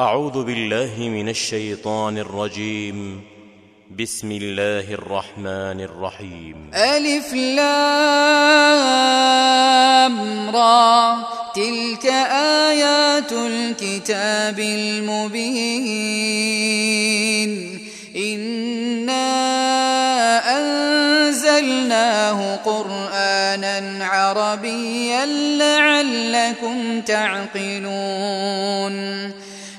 أعوذ بالله من الشيطان الرجيم. بسم الله الرحمن الرحيم. ألف لام را. تلك آيات الكتاب المبين. إنا أنزلناه قرآنا عربيا لعلكم تعقلون.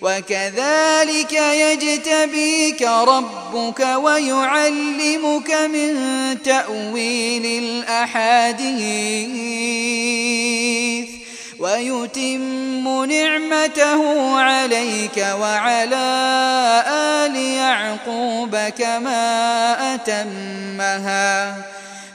وكذلك يجتبيك ربك ويعلمك من تأويل الأحاديث ويتم نعمته عليك وعلى آل يعقوب كما أتمها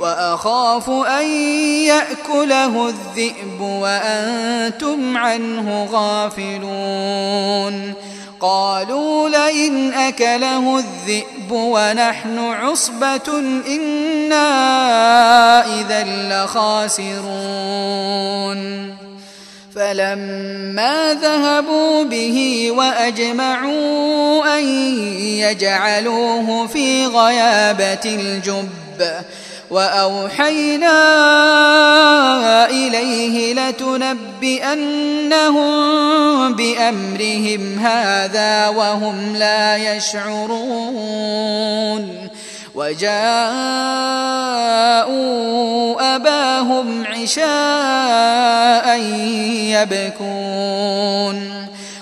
وأخاف أن يأكله الذئب وأنتم عنه غافلون. قالوا لئن أكله الذئب ونحن عصبة إنا إذا لخاسرون. فلما ذهبوا به وأجمعوا أن يجعلوه في غيابة الجب وأوحينا إليه لتنبئنهم بأمرهم هذا وهم لا يشعرون وجاءوا أباهم عشاء يبكون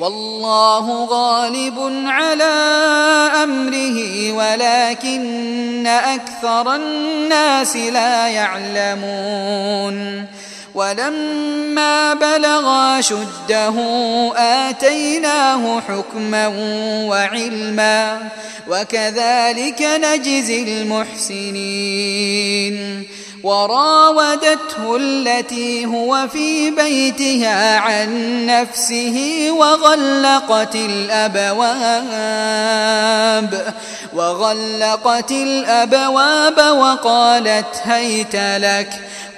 والله غالب على أمره ولكن أكثر الناس لا يعلمون. ولما بلغا شده آتيناه حكما وعلما وكذلك نجزي المحسنين. وراودته التي هو في بيتها عن نفسه وغلقت الأبواب وغلقت الأبواب وقالت هيت لك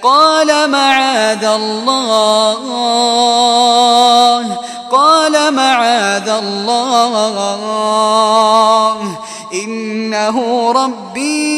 قال معاذ الله قال معاذ الله إنه ربي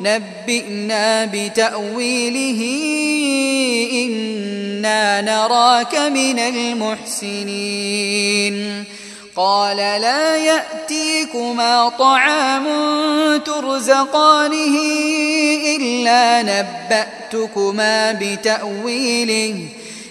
نبئنا بتأويله إنا نراك من المحسنين. قال لا يأتيكما طعام ترزقانه إلا نبأتكما بتأويله.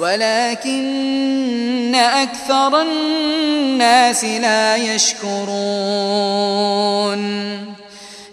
ولكن أكثر الناس لا يشكرون.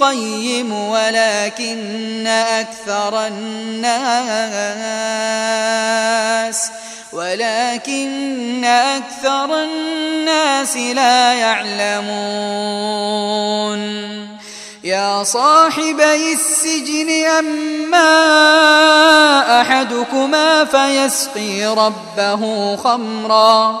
القيم ولكن أكثر الناس ولكن أكثر الناس لا يعلمون. يا صاحبي السجن أما أحدكما فيسقي ربه خمرا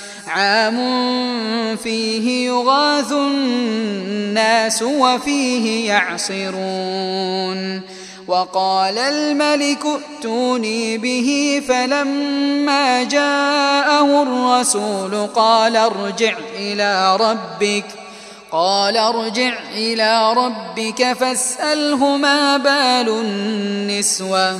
عام فيه يغاث الناس وفيه يعصرون. وقال الملك ائتوني به فلما جاءه الرسول قال ارجع إلى ربك قال ارجع إلى ربك فاسأله ما بال النسوة.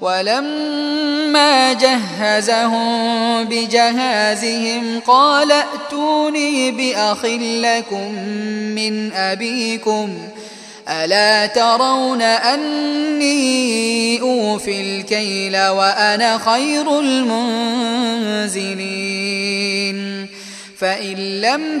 ولما جهزهم بجهازهم قال ائتوني بأخ لكم من أبيكم ألا ترون أني أوفي الكيل وأنا خير المنزلين؟ فإن لم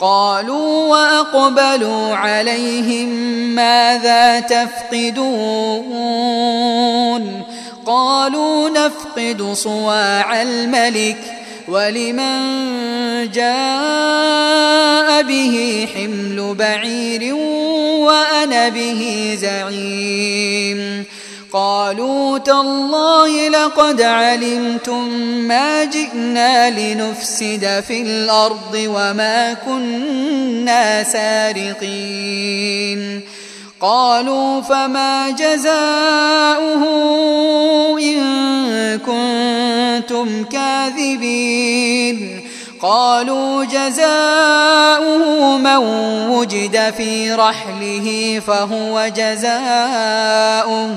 قالوا وأقبلوا عليهم ماذا تفقدون قالوا نفقد صواع الملك ولمن جاء به حمل بعير وأنا به زعيم قالوا تالله لقد علمتم ما جئنا لنفسد في الأرض وما كنا سارقين. قالوا فما جزاؤه إن كنتم كاذبين. قالوا جزاؤه من وجد في رحله فهو جزاؤه.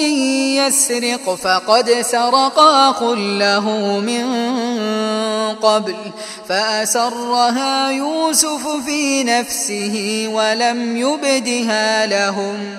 إن يسرق فقد سرق أخ له من قبل فأسرها يوسف في نفسه ولم يبدها لهم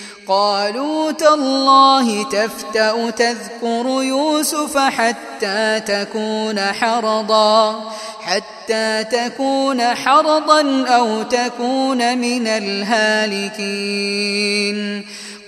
قالوا تالله تفتأ تذكر يوسف حتى تكون حرضا حتى تكون حرضا أو تكون من الهالكين.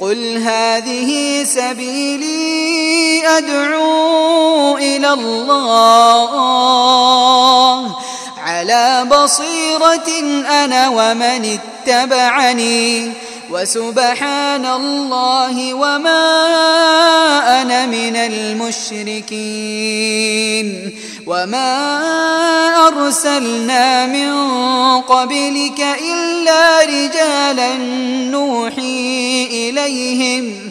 قل هذه سبيلي أدعو إلى الله. على بصيرة أنا ومن اتبعني. وسبحان الله وما أنا من المشركين وما أرسلنا من قبلك إلا رجالا نوحي إليهم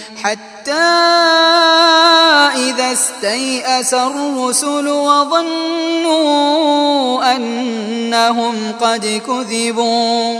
حتى إذا استيأس الرسل وظنوا أنهم قد كذبوا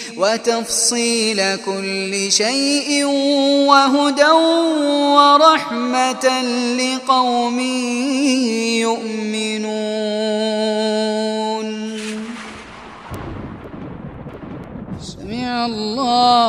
وتفصيل كل شيء وهدى ورحمة لقوم يؤمنون. سمع الله.